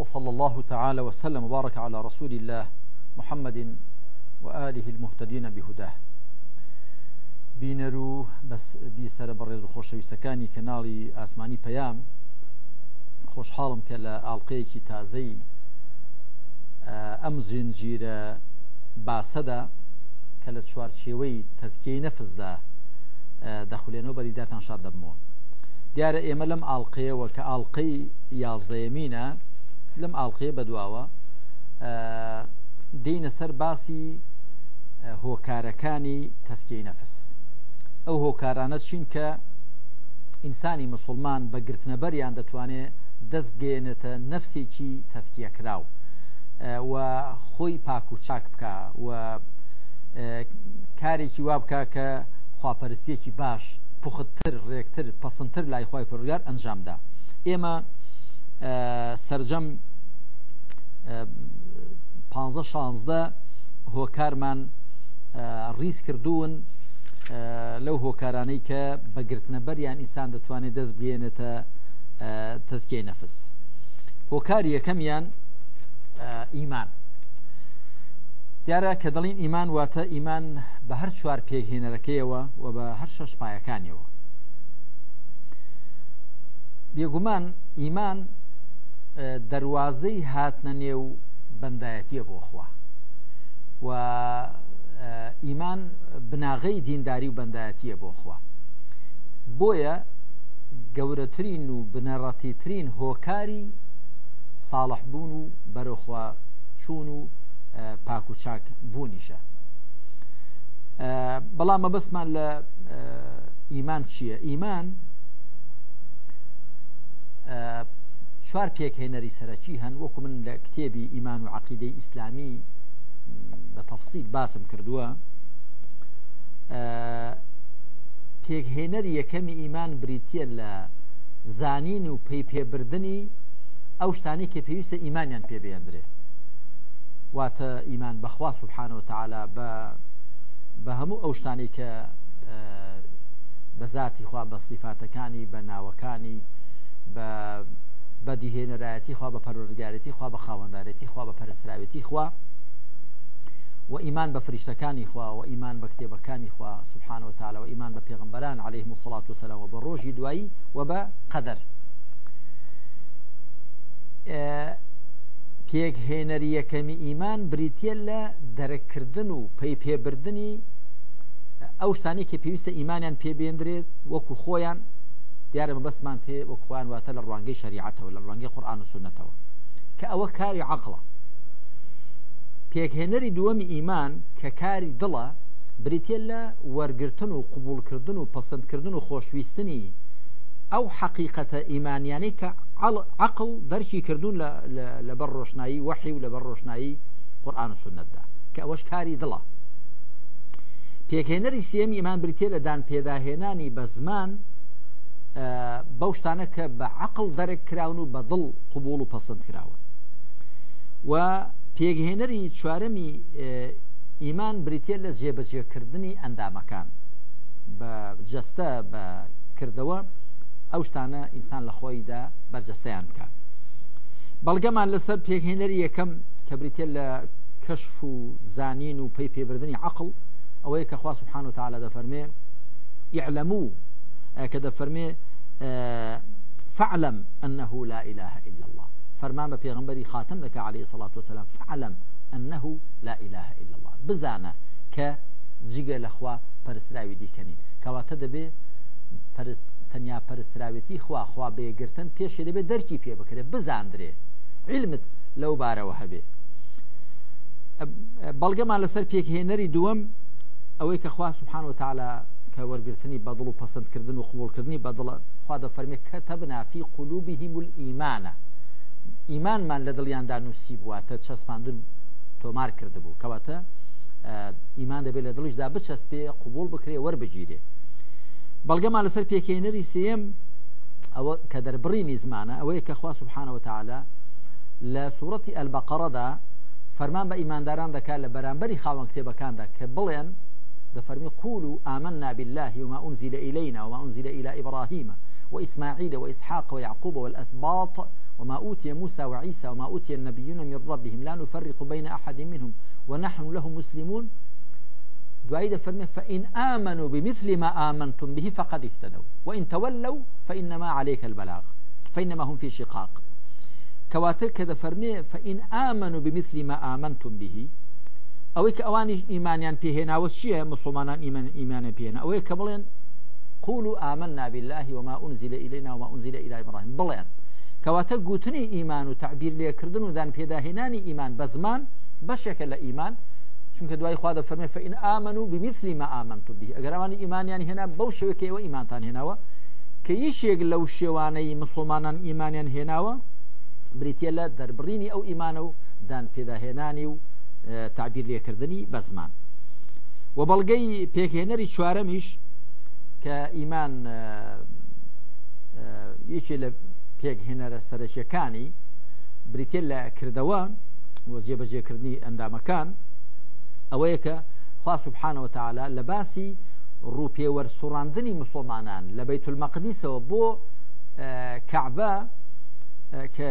وصلى الله تعالى وسلم وبارك على رسول الله محمد وآله المهتدين بهداه بينرو بس بيسر برز بە ڕێز كنالي آسماني بيام خوش حالم كلا کە لە ئاڵلقەیەکی تازەی باسدا كلا تشوار کە تزكي نفس دا نەفزدا آه، دەخولێنەوە بەریدارتان شاد دەبمەوە دیارە املم لەم ئاڵلقەیەوە کە ئاڵلقەی یازدەیەمینە لەم ئاڵخەیە بەدواوە دینە سەر باسی هۆکارەکانی تەسکی نەفس ئەو هۆکارانە چین کە ئینسانی مسلمان بە گرتنەبەریان دەتوانێت دەستگەێنێتە نەفسێکی تەسکیەکراو و خۆی پاک و چاک بکە و کارێکی وا بکە کە خواپەرستێکی باش پختتر ڕێکتر پسنتر لای خی پڕگار ئەنجامدا ئێمە سرجەم پ شانزدە هۆکارمان ڕیز کردوون لەو هۆکارانەی کە بەگرتنەبەریان ئیسان دەتوانێت دەست بێنێتە تەسکی نەفس هۆکاری یەکەمیان ئیمان دیارە کە دەڵین ئیمان واتە ئیمان بە هەر چوار پێهێنەرەکەیەوە و بە هەر شەش پایەکانیەوە بێگومان ئیمان دەواازەی هاتنە نێو بەندایەتیە بۆ خوا و ئیمان بناغەی دینداری و بەندایەتیە بۆ خوا بۆیە گەورەترین و بنەڕەتیترین هۆکاری ساڵحبوون و بەرەخوا چوون و پاک و چاک بوونیشە بەڵام مەبەستمان لە ئیمان چییە؟ ئیمان چوار پێکهێنەری سەرەکی هەن وەکو من لە کتێبی ئیمان و عقیدەی ئیسلامی بە تەفسیل باسم کردووە پێکهێنەری یەکەمی ئیمان بریتە لە زانین و پێی پێبردننی ئەو شتانی کە پێویستە ئیمانیان پێبێندرێ واتە ئیمان بەخوا سبحانەوە تعالا بە بە هەموو ئەو شتانی کە بە ذاتی خوا بە سیفاتەکانی بە ناوەکانی بە بە دیهێنەرایەتی خوا بە پەرۆرگارەتی خوا بە خاوەنددارەتی خوا بە پەرسراوێتی خوا و ئیمان بە فریشتەکانی خوا و ئیمان بە کتێبەکانی خوا سبحان و تاالەوە ئیمان بە پێغمبەران عليه مسلڵات و سەرەوە بە ڕۆژی دوایی و بە قەدەر پێکهێنەری یەکەمی ئیمان بریتە لە دەرەکردن و پێی پێبردننی ئەو شتانی کە پێویستە ئیمانیان پێبێندرێت وەکو خۆیان دیارە مە بەستمان پێ وە خوان واتە لە ڕوانگەی شریعەتەوە لە ڕوانگەی قورآان و سنەتەوە کە ئەوە کاری عقلە پێکهێنەری دووەمی ئیمان کە کاری دڵە بریتە لە وەرگتن و قوبولکردن و پسندکردن و خۆشویستنی ئەو حقیقەتە ئیمانیانەی کە عقل دەرکی کردوون لە بەر ڕۆشنایی وەحی و لە بەر ڕۆشنایی قورآان و سنتدا کە ئەوەش کاری دڵە پێکهێنەری سێمی ئیمان بریتە لە دان پێداهێنانی بە زمان بەو شتانە کە بە عقل دەرەکراون و بە دڵ قوبول و پەسەند کراوە و پێگهێنەری چوارەمی ئیمان بریتە لە جێبەجێکردنی ئەندامەکان بە جەستە بە کردەوە ئەو شتانە ئینسان لە خۆیدا بەرجەستیان بکە بەڵگەمان لەسەر پێکهێنەری یەکەم کە بریتە لە کەشف و زانین و پێی پێبردننی عقل ئەوەیە کە خوا سبحان و تعالا دەفەرمێ یعلممو کە دەفەرمێ فعلم أنه لا إله إلا الله فەرمان بە پێغمبەری خاتم دەکە عليه سلاات وسلام فعلم أنه لا إله إلا الله بزانە کە جگە لەخوا پەرسراوی دیکەنی کەواتە دەبێ تەنیا پەرستراوێتی خوا خوا بێگرتن پێشێ دەبێت دەرکی پێ بکرێت بزاندرێ علمت لەو بارەوە هەبێ بەڵگەمان لەسەر پێکهێنەری دووەم ئەوەی کە خوا سبحان و تعالا کە وەرگرتنی بەدڵ و پەسەندکردن و قوڵکردنی بەدڵخوا دە فەرمی کە تەبنافی قلوبی هیمول ئیمانە ئیمانمان لە دڵیاندا نووسی بواتە چەسپاندن تۆمار کردبوو کەواتە ئیمان دەبێت لە دڵشدا بچەسپێ قوبول بکرێ وەربگیرێ بەڵگەمان لەسەر پێکێنەری سم ئەوە کە دەربڕینی زمانە ئەوەیە کە خوا سبحانەوە تعالا لە سوورەتی ئەلبەقەڕەدا فەرمان بە ئیمانداران دەکات لە بەرامبەری خاوەن کتێبەکاندا کە بڵێن دفرمي قولوا آمنا بالله وما أنزل إلينا وما أنزل إلى إبراهيم وإسماعيل وإسحاق ويعقوب والأثباط وما أوتي موسى وعيسى وما أوتي النبيون من ربهم لا نفرق بين أحد منهم ونحن له مسلمون دعيد فرمي فإن آمنوا بمثل ما آمنتم به فقد اهتدوا وإن تولوا فإنما عليك البلاغ فإنما هم في شقاق كواتك كذا فرمي فإن آمنوا بمثل ما آمنتم به ئەوەی کە ئەوانیش ئیمانیان پێهێناوە چییە مسلمانان ئیمان ئیمانە پێێنە ئەوەیە کە بڵێن قول و ئامن نابیلهی وما ئونزیل ئیلنا وما ئونزیل ئیلای بڕایم بڵێن کەواتە گوتنی ئیمان و تعبیر لێکردن و دان پێداهێنانی ئیمان بە زمان بەشێکە لە ئیمان چونکە دوای خوا دە فەرمێ فەئین ئامن و بمیثلی ما ئامن تو بی ئەگەرانی ئیمانیان هێنا بەو شوەکەەوە ئیمانتان هێناوە کە یشێک لەو شێوانەی مسلمانان ئیمانیان هێناوە بریتە لە دەربڕینی ئەو ئیمانە و دان پێداهێنانی و تعبیر لێکردنی بە زمان و بەڵگەی پێکهێنەری چوارەمیش کە ئیمان یەکی لە پێکهێنەرە سەرشیەکانی بریتێن لە کردەوە و جێبەجێکردنی ئەندامەکان ئەوەیە کە خوا سبحانەوە تعالا لە باسی ڕوپێوە سوڕاندنی مسلمانان لە بەیت المەقدیسەوە بۆ کەعبە کە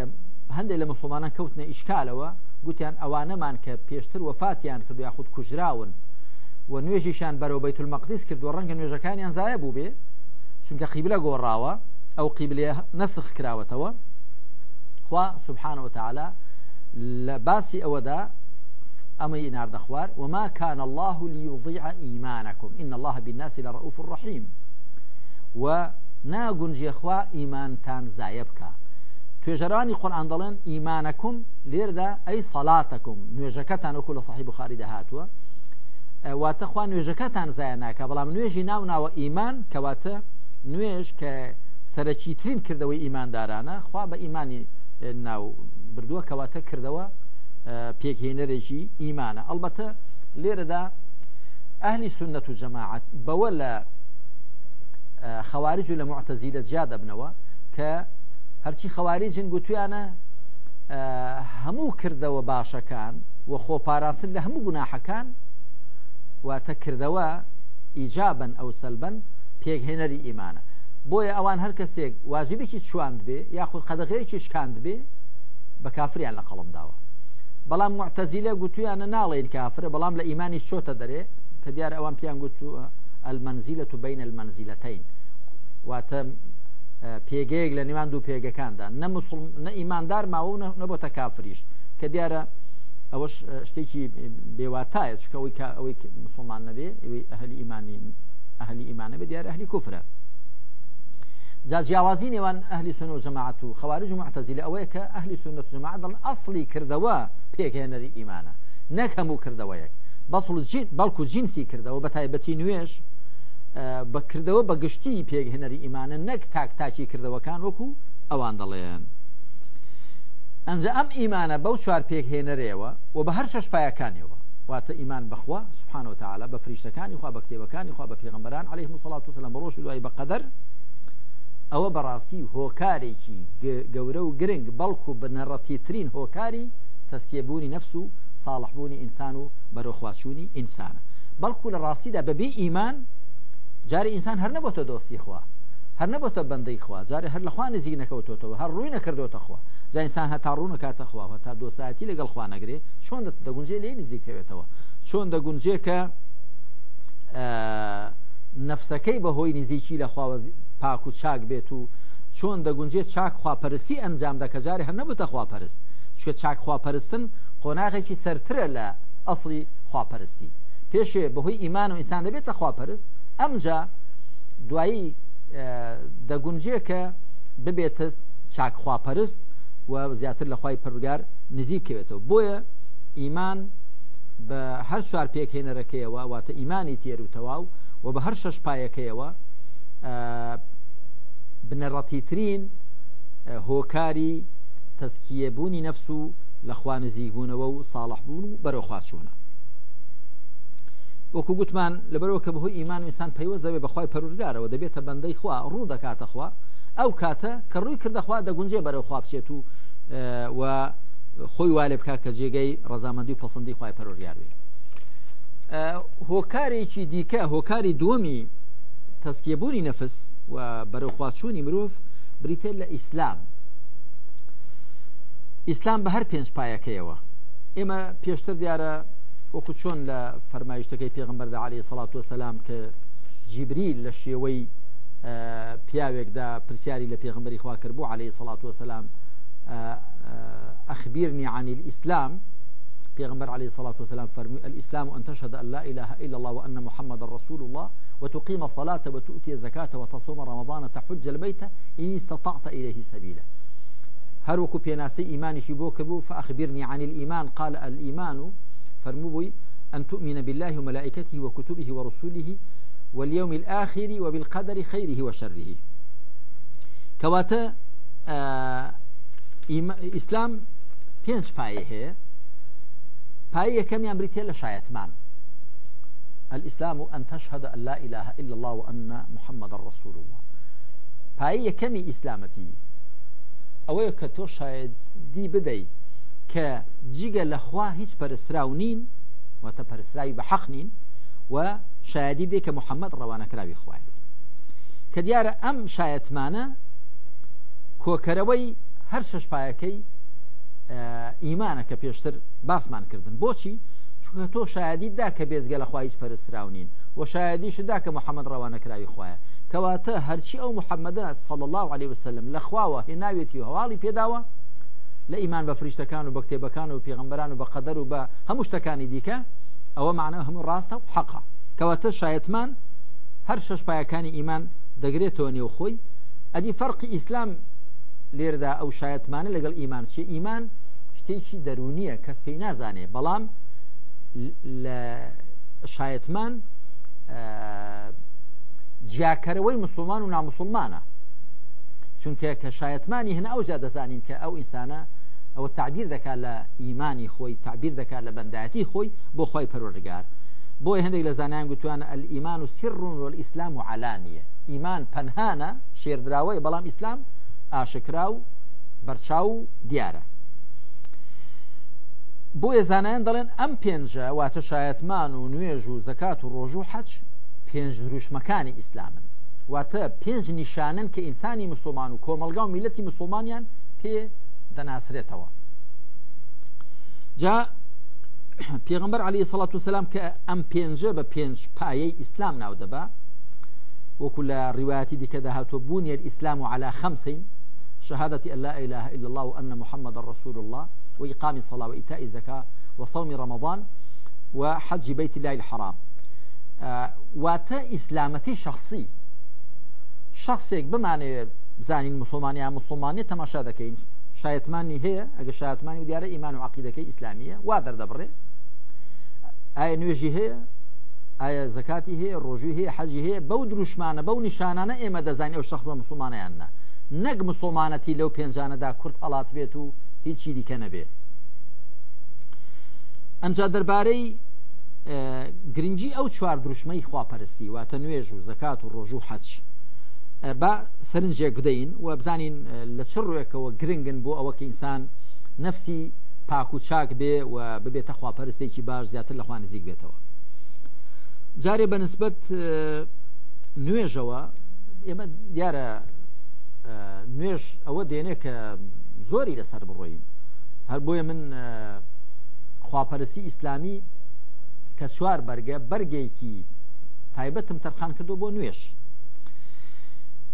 هەندێک لە مسلمانان کەوتنە ئیشکالەوە گوتیان اوانه مان که پیشتر وفات یان کردو یاخود کوجراون و نوێژیشان بەرەو بەیت المەقدس کرد و ڕەنگە نوێژەکانیان زایە بوو بێ چونکە قیبلە گۆڕاوە ئەو قیبلێ نسخ کراوەتەوە خوا سبحانەوە تعالا لە باسی ئەوەدا ئەمە ئیناردە خوار وما كان الله ليضيع إيمانكم إن الله بالناس لرؤوف رحيم و ناگونجێخوا ئیمانتان زایە بکە توێژەرانی خۆلان دەڵێن ئیمانەکم لێردا ئەی سەڵاتەکم نوێژەکەتان وەکو لە سەحی بخاری داهاتوە واتە خوا نوێژەکەتان زایە ناکە بەڵام نوێژی ناو ناوە ئیمان کەواتە نوێژ کە سەرەکیترین کردەوەی ئیماندارانە خوا بە ئیمانی ناو بردووە کەواتە کردەوە پێکهێنەرێکی ئیمانە ئەلبەتە لێرەدا ئەهلی سنت و جەماعەت بەوە لە خەوارج و لە معتەزی لە جیا دەبنەوە کە هەرچی خەواری جن گوتویانە هەموو کردەوە باشەکان و خۆپاراستن لە هەموو گوناحەکان واتە کردەوە ئیجابن ئەو سەلبەن پێکهێنەری ئیمانە بۆیە ئەوان هەر کەسێک واجبێکی چواند بێ یاخود قەدەغەیەکی شکاند بێ بە کافریان لە قەڵم داوە بەڵام معتەزیلە گوتویانە ناڵێن کافرە بەڵام لە ئیمانی چۆتە دەرێ کە دیار ئەوان پیان گوتو ئەلمەنزیلە و بین المەنزیلەتین واتە پێگەیەک لە نێوان دوو پێگەکاندا نە ئیماندار ماوە نەبەتە کافریش کە دیارە ئەوەش شتێکی بێواتایە چکە ئەوی ئەوەی مسلمان نەبێ ئەوەی ئەهلی ئیمانی ئەهلی ئیمانە بێ دیارە ئەهلی کوفرە جا جیاوازی نێوان ئەهلی سنە و جەماعت و خەوارج و معتەزی لە ئەوەیە کە ئەهلی سنەت جەماعت دڵ ئەسلی کردەوە پێکهێنەری ئیمانە نەک هەموو کردەوەیەک بەڵکو جینسی کردەوە بە تایبەتی نوێش بەکردەوە بەگشتی پێگهێنەری ئیمانە نەک تاکتاکی کردەوەکان وەکو ئەوان دەڵێن ئەنجە ئەم ئیمانە بەو چوار پێکهێنەرەوە و بە هەر شەش پایەکانیەوە واتە ئیمان بخوا سبحانەوە تعالا بە فریشتەکانی خوا بە کتێبەکانی خوا بە پێغمبەران عليه مسلڵات وسلم بە ڕۆژ دوای بەقەدەر ئەوە بەڕاستی هۆکارێکی گەورە و گرنگ بەڵکو بە نەڕەتیترین هۆکاری تەسکێبوونی نفس و ساڵحبوونی ئینسان و بەرەخواچوونی ئینسانە بەڵکو لە ڕاستیدا بەبێ ئیمان جاری ئینسان هەر نەبەوتە دۆستی خوا هەر نەبەوتە بەندەی خوا جارێ هەر لە خوان نزیک نەکەوتەوە هەر ڕووی نەکردوتە خوا زانسان هەتا ڕوو نکاتە خواوە تا دۆساەتی لەگەڵ خوا نەگرێ چۆن دەگونجێ لێ نزیکەوێتەوە چۆن دەگونجێ کە نەفسەکەی بەهۆی نزیکی لە خواوە پاک و چاک بێت و چۆن دەگونجێت چاک خواپەرستی ئەنجام دەکەجارێ هەر نەبووتە خواپەرست چێ چاک خواپەرستن قۆناغێکی سەرترە لە ئەسڵی خواپەرستی پێشێ بەهۆی ئیمان و ئینسان دەبێتە خواپەرست ئەمجا دوایی دەگونجێ کە ببێتە چاکخواپەرست و زیاتر لە خی پرگار نزیب کەوێتەوە بۆیە ئیمان بە هەر چوار پێکهێنەرەکەیەوە واتە ئیمانی تێر و تەواو و بە هەر شەش پایەکەیەوە بنەڕەتیترین هۆکاری تەسکیەبوونی نەفس و لە خوانزیبوونەوە و ساڵح بوون و بەرەخواچوونە وەکو گوتمان لەبەرەوە کە بەهۆی ئیمان ئینسان پەیوەزەوێ بەخوای پەرورگارەوە دەبێتە بەندەی خوا ڕوو دەکاتەخوا ئەو کاتە کە ڕووی کردەخوا دەگونجێ بەرەو خوا بچێت و و خۆی والێ بک کە جێگەی ڕزامەندی پسندی خخوای پەرۆریاروی هۆکارێکی دیکە هۆکاری دووەمی تەسکیبوونی نەفس و بەرەخواچوونی مرۆڤ بریتە لە ئیسلام ئیسلام بە هەر پێنج پایەکەیەوە ئێمە پێشتر دیارە وكتشون لا فرمايش تكي في پێغمبەردا عليه الصلاة والسلام ك جبريل لە شێوەی دا برسياري لفي پێغمبەری إخوة كربو عليه الصلاة والسلام آه، آه، أخبرني عن الإسلام في پیغمبر عليه الصلاة والسلام فرمي الإسلام أن تشهد أن لا إله إلا الله وأن محمد رسول الله وتقيم الصلاة وتؤتي الزكاة وتصوم رمضان تحج البيت إن استطعت إليه سبيلا هروكو بيناسي إيماني شبوكبو فأخبرني عن الإيمان قال الإيمان فرمو بوي أن تؤمن بالله وملائكته وكتبه ورسوله واليوم الآخر وبالقدر خيره وشره كواتا آه، إسلام پێنج پایە هەیە پای یەکەمیان بریتێ لە الإسلام أن تشهد أن لا إله إلا الله وأن محمد الرسول الله پای یەکەمی إسلامتي ئەوەیە کە تۆ شایدی بدەیت کە جیگە لەخوا هیچ پەرستراو نین وتە پەرستراوی بە حەق نین و شایدی دێ کە محەممەد ڕەوانەکراوی خوای کە دیارە ئەم شایەتمانە کۆکەرەوەی هەر شەشپایەکەی ئیمانە کە پێشتر باسمان کردن بۆچی چونکە تۆ شایدیدا کە بێزگە لە خوایش پەرستراونین و شایدیشدا کە محەممەد ڕەوانەکراوی خویە کەواتە هەرچی ئەو محەممەدە سەڵ الله عليه وسلم لە خواوە هێناوێتی هەواڵی پێداوە لە ئیمان بە فریشتەکان و بە کتێبەکان و پێغمبەران و بە قەدەر و بە هەموو شتەکانی دیکە ئەوە معنە هەموو ڕاستە و حەقا کەواتە شایەتمان هەر شەش پایەکانی ئیمان دەگرێتەوە نێو خۆی ئەدی فەرقی ئیسلام لێردا ئەو شایەتمانە لەگەڵ ئیمان چی ئیمان شتێکی دەرونیە کەس پێی نازانێ بەڵام لە شایەتمان جیاکەرەوەی مسلمان و نامسلمانە چونکە کە شایەتمانی هەنا ئەو جا دەزانین کە ئەو ئینسانە ئەوە تعبیر دەکات لە ئیمانی خۆی تعبیر دەکات لە بەندایەتی خۆی بۆ خۆی پەرۆژگار بۆی هەندێک لە زانیان گوتوانە ئەلئیمان و سرڕون و ئیسلام و علانیە ئیمان پەنهانە شێردراوەی بەڵام ئیسلام ئاشکرا و بەرچاو و دیارە بۆ ێزانیان دەڵێن ئەم پێنجە واتە شایەتمان و نوێژ و زەکات و ڕۆژ و حەچ پێنج دروشمەکانی ئیسلامن واتە پێنج نیشانن کە ئینسانی مسلمان و کۆمەلگا و میلەتی مسلمانیان پێ دەناسرێتەوە جا پیغمبر علی الصلاة والسلام کە ئەم پێنجە بە پێنج پایەی ئیسلام ناو دەبا وەکو لە ڕواتی دیکەدا هاتۆ بوونیەر بونی الاسلام على خەمسین شهادة أن لا إله إلا الله وأن محمد رسول الله وإقام الصلاة وإيتاء الزكاة وصوم رمضان وحج بيت الله الحرام آه واتا إسلامتي شخصي شخصيك بمعنى زاني المسلمانية مسلمانی تماشا دکه شایەتمانی هەیە ئەگە شایەتمانی دیارە ئیمان و عقیدەکەی ئیسلامیە وا دەردەبڕێ ئایا نوێژی هەیە ئایا زکاتی هەیە ڕۆژوی هەیە حەجی هەیە بەو دروشمانە بەو نیشانانە ئێمە دەزانانی ئەو شخصە مسلمانیاننا نەک مسلمانەتی لەو پێنجانەدا کورت هەڵات بێت و هیچی دیکە نەبێ ئەنج دەربارەی گرنگی ئەو چوار دروشمەی خواپەرستی واتە نوێژ و زکات و ڕۆژ و حەچ با سەرنجێک بدەین و بزانین لە چ ڕوێکەوە گرنگن بۆ ئەوەکە ئینسان نفسی پاک و چاک بێ و ببێتە خواپەرستێکی باش زیاتر لە خوان نزیک بێتەوە جارێ بە نسبت نوێژەوە ئێمە دیارە نوێژ ئەوە دێنێ کە زۆری لەسەر بڕۆین هەر بۆیە من خواپەرسی ئیسلامی کە چوار بەرگە بەرگێکی تایبەتم تەرخان کردو بۆ نوێش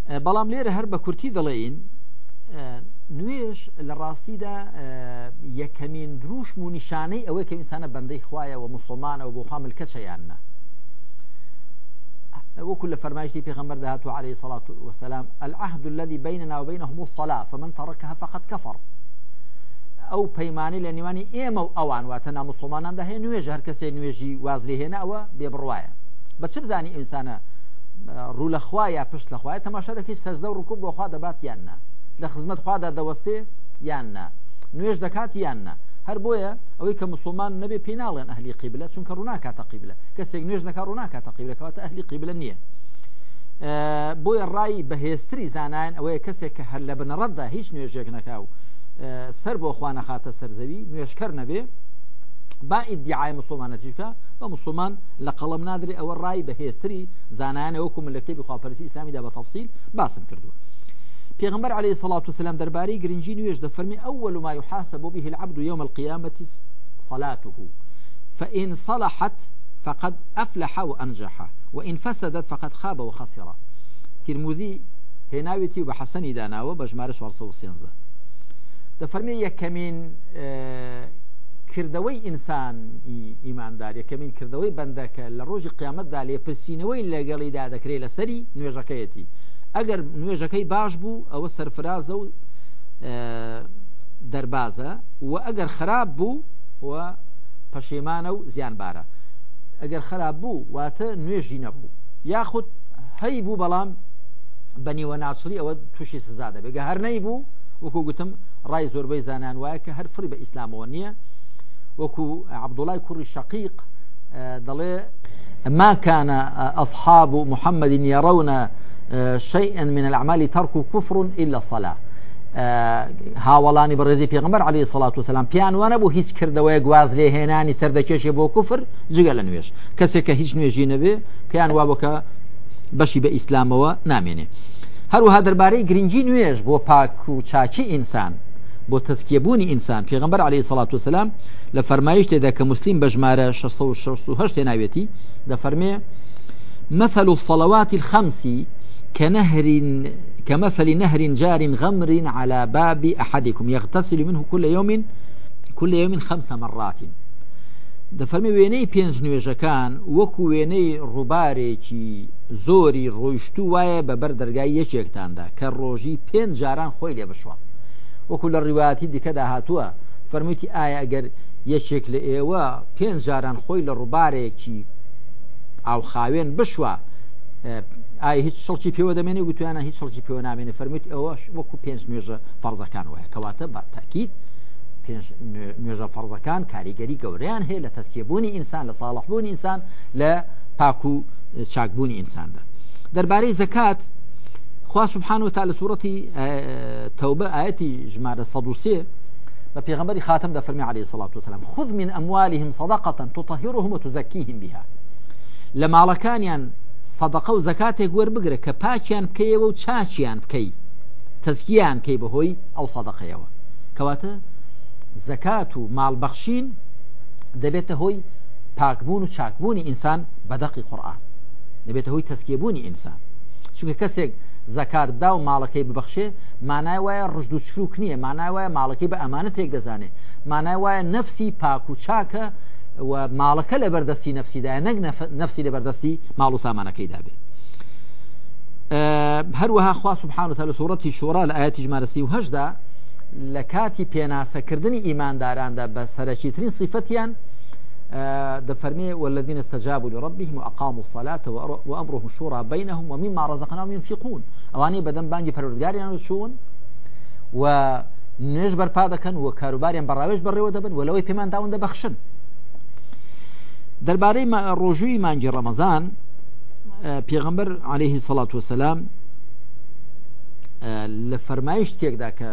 آه، بەڵام لێرە هەر بە کورتی دەڵێین آه، نوێش لە ڕاستیدا آه، یەکەمین دروشم و نیشانەی ئەوەی کە ئینسانە بەندەی خوایەوە مسلمانە و بۆ خوا ملکەچەیاننا وكل دي پیغمبر ده تو عليه الصلاة والسلام العهد الذي بيننا وبينهم الصلاة فمن تركها فقد كفر او پەیمانی لە ایم ئێمە و ئەوان واتە نامسلمانان داهێ نوێژ هەر کەسێ نوێژی وازلی هێنا ئەوە بێبڕواایە بە چ بزانی ئینسانە ڕوو لەخوا یا پشت لەخوای تەماشا دەکەی سەزدە ڕکوب بۆخوا دەبات یاننا لە خزمەت خوادا دەوەستێ یاننا نوێش دەکات یاننا هەر بۆیە ئەوەی کە مسلمان نەبێ پێناڵێن ئەهلی قیبلە چونکە ڕووناکاتە قیبلە کەسێک نوێژ دەکە ڕووناکاتە قیبلەکەواتە ئەهلی قیبلە نییە بۆیە ڕای بەهێستری زانان ئەوەیە کەسێک کە هەر لە بنەڕەتدا هیچ نوێژێک نەکاو سەر بۆ خوانەخاتە سەرزەوی نوێشکەر نەبێ با ادعای مسلمان نەجیبکە و مسلمان لە او رای به ڕای زنان او من لە کتێبی خواپەرسی ئسلامیدا بە تفصیل باسم کردو پێغمبەر عليه الصلاة والسلام گرنجی گرنگی نوێش دەفەرمی اول ما يحاسب به العبد يوم القيامة صلاته فإن صلحت فقد أفلح وأنجح وإن فسدت فقد خاب وخسر ترمذي هێناوێتی بە حەسەنی بجمارش بە ژمارە 1970 دەفەرمی یکمین اه، کردەوەی ئینسان ئیماندار یەکەمین کردەوەی بەندەکە لە ڕۆژی قیامەتدا لێپرسینەوەی لەگەڵیدا دەکرێت لە سەری نوێژەکەیەتی ئەگەر نوێژەکەی باش بوو ئەوە سەرفرازە و دەربازە و ئەگەر خراپ بوو و پەشێمانە و زیانبارە ئەگەر خراپ بوو واتە نوێژی نەبوو یاخود هەی بوو بەڵام بەنیوە ناچری ئەوە تووشی سزا دەبێگە هەر نەی بوو وەکو گوتم ڕای زۆربەی زانان وایە کە هەر فری بە ئیسلامەوە نییە وكو عبد الله كر الشقيق آه، دلي ما كان آه، أصحاب محمد يرون آه، شيئا من الأعمال ترك كفر إلا الصلاة ها ولاني برزي في غمر عليه الصلاة والسلام بيان وانا بو کردەوەی كرد ويقواز هێنانی سەردەکێشی بو كفر جگە لە نوێش کەسێکە هیچ نوێژی نەبێ کەیان وا بشي بەشی بە ئیسلامەوە نامێنێ هەروها دەربارەی گرنگی نوێش بۆ پاک و بۆ تەسکیبوونی ئینسان پێغمبەر عليه سلاات وسلام لە فەرمایش تێدا کە مسلیم بە ژمارە 1660 ناوێتی دەفەرمێ مثل الصلوات الخمس كنهر كمثل نهر جار غمر على باب أحدكم يغتسل منه كل يوم كل يوم خمس مرات دەفەرمی وێنەی پێنج نوێژەکان وەکو وێنەی ڕووبارێکی زۆری ڕۆیشت وایە بەبەر دەرگای یەکێکتاندا کە ڕۆژی پێنج جاران خۆی لێ بشوە وەکو لە ڕیواتی دیکەدا هاتووە فەرمووتی ئایا ئەگەر یەکێک لە ئێوە پێنج جاران خۆی لە ڕووبارێکی ئاو خاوێن بشوە ئایا هیچ شڵکی پێوە دەمێنێ گوتوانە هیچ شڵکی پێوە نامێنێ فەرمیوت ئەوەش وەکو پێنج نوێژە فەرزەکان وایە کەواتە بە تاکیید پێنج نوێژە فەرزەکان کاریگەری گەوریان هەیە لە تەسکێبوونی ئینسان لە ساڵحبوونی ئینسان لە پاکو و چاکبوونی ئینساندا دەربارەی زەکات خوا سبحان و تا لە سوورەتی تەوبە ئاەتی ژمارە سە بە پێغمبەری خاتم دە فەرمی عليه سلاات وسلام خذ من ئەموالهم صدقەن تطهیرهم و تزەکیهم بها لە ماڵەکانیان صدقە و زکاتێک وەربگرە کە پاکیان بکەیەوە و چاچیان بکەی تزکیان کەی بەهۆی ئەو صدقەیەوە کەواتە زکات و ماڵبەخشین دەبێتە هۆی پاکبوون و چاکبوونی ئینسان بەدەقی قورآن دەبێتە هۆی تەسکێبوونی ئینسان چونکە کەسێک زەکاردا و ماڵەکەی ببەخشێ مانای وایە ڕژد و چروک نییە مانای وایە ماڵەکەی بە ئەمانە تێک دەزانێ مانای وایە نفسی پاک و چاکە ماڵەکە لە بەردەستی نفسیداە نەک نفسی لە بەردەستی ماڵ و سامانەکەی دابێ هەروەها خوا سبحان و تەلسوورەتی شورا لە ئاەتی ژمارەسی و هەشدا لە کاتی پێناسەکردنی ئیمانداراندا بە سەرەکیترین سیفەتیان دفرمي والذين استجابوا لربهم وأقاموا الصلاة وأمرهم شورى بينهم ومما رزقناهم ينفقون أواني بدن بانجي فرودگاري أنا شون و نوێژ بەرپا دەکەن و کاروباریان بەڕاوێش بەڕێوە دەبن و لەوەی پێمان داون دەبەخشن دەربارەی ڕۆژووی مانگی ڕەمەزان پێغمبەر عليهەیهی سەڵات وسلام لە فەرمایش شتێکدا کە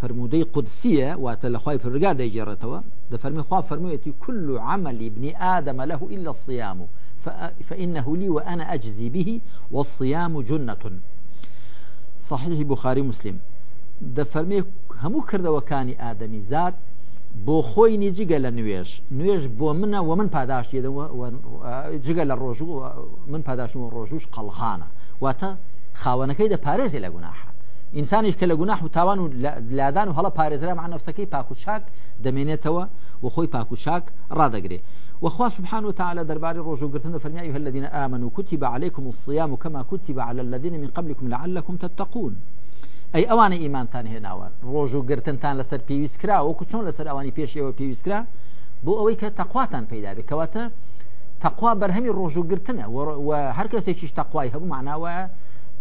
فرموودەی قودسیە واتە لەخوای پرگار دەیگێڕێتەوە ده فرمي خواه فرمي كل عمل ابن آدم له إلا الصيام فإنه لي وأنا أجزي به والصيام جنة صحيح بخاري مسلم ده فرمي همو كرد وكان آدمي ذات بۆ قال نويش نويش بو منا ومن پاداش منە و من پاداشتی جگە لە ڕۆژ من پاداشتم قلخانه واتا خاونه واتە خاوەنەکەی دەپارێزی گناح انسان يشكل جناح وتوان و تاوان و لادان و هەڵە پارێزرا مع نفسەکەی پاک و چاک دەمێنێتەوە و خۆی پاک و چاک ڕدەگرێ وخوا سبحانه وتعالى دربار الرجو قرتنا فلما أيها الذين آمنوا كتب عليكم الصيام كما كتب على الذين من قبلكم لعلكم تتقون ئەی ئەوانە ئیمانتان هێناوە ڕۆژ و گرتنتان لەسەر لسر وەکو چۆن لەسەر ئەوانی پێشەوە پێویستکرا بۆ ئەوەی کە تەخواتان پیدا بکەواتە تەخوا بەرهەمی ڕۆژ و گرتنە هەر کەسێکیش تەخوای معناه معناوە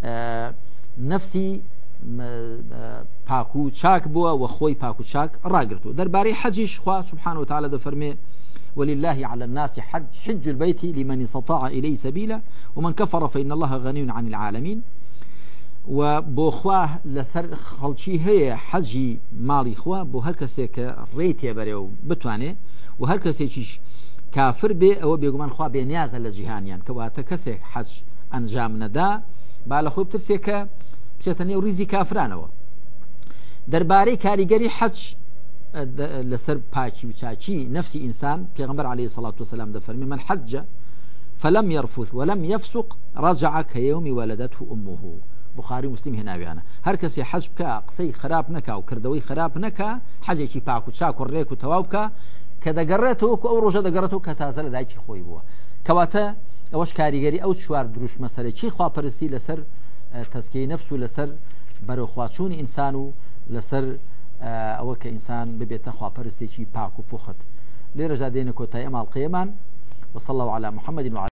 آه، نفسی پاکو چاک بو و خوی پاکو چاک در باری حجش خوا سبحانه و تعالی دفرمه ولله على الناس حج, حج البيت لمن استطاع إليه سبيلا ومن كفر فإن الله غني عن العالمين و لسر خلشي هي خەڵکی مالي حەجی ماڵی خوا بۆ هەر کەسێک کە ڕێ تێبەرێ و بتوانێ و كافر بي او بێ من بێگومان خوا بێنیازە لە جیهانیان کەواتە کەسێک حەج ئەنجام نەدا با لە خۆی بچێتە نێو ریزی کافرانەوە دەربارەی کاریگەری حەج لەسەر پاچی وچاچی نفسی ئینسان پێغمبەر عليه سلاات وسلام دەفەرمی من حەجە فلم يرفث ولم يفسق رجع كيوم ولدته أمه بخاری مسلیم هێناویانە هەر کەسی حەج بکە قسەی خراپ نەکا و کردەوەی خراپ نەکە حەزێکی پاک و چاک و ڕێک و تەواو بکە کە دەگەڕێتەوە ئەو ڕۆژە دەگەڕێتەوە کە تازە لە دایکی خۆی بووە کەواتە ئەوەش کاریگەری ئەو چوار دروش مەسەرەکی خواپەرستی لەسەر تەسکی نفس و لەسەر بەرەخواچوونی ئینسان و لەسەر ئەوە کە ئینسان ببێتە خواپەرستێکی پاک و پوخت لێرەژا دێنە کۆتای ئەماڵ قەیەمان وصلى الله على محمد وعلى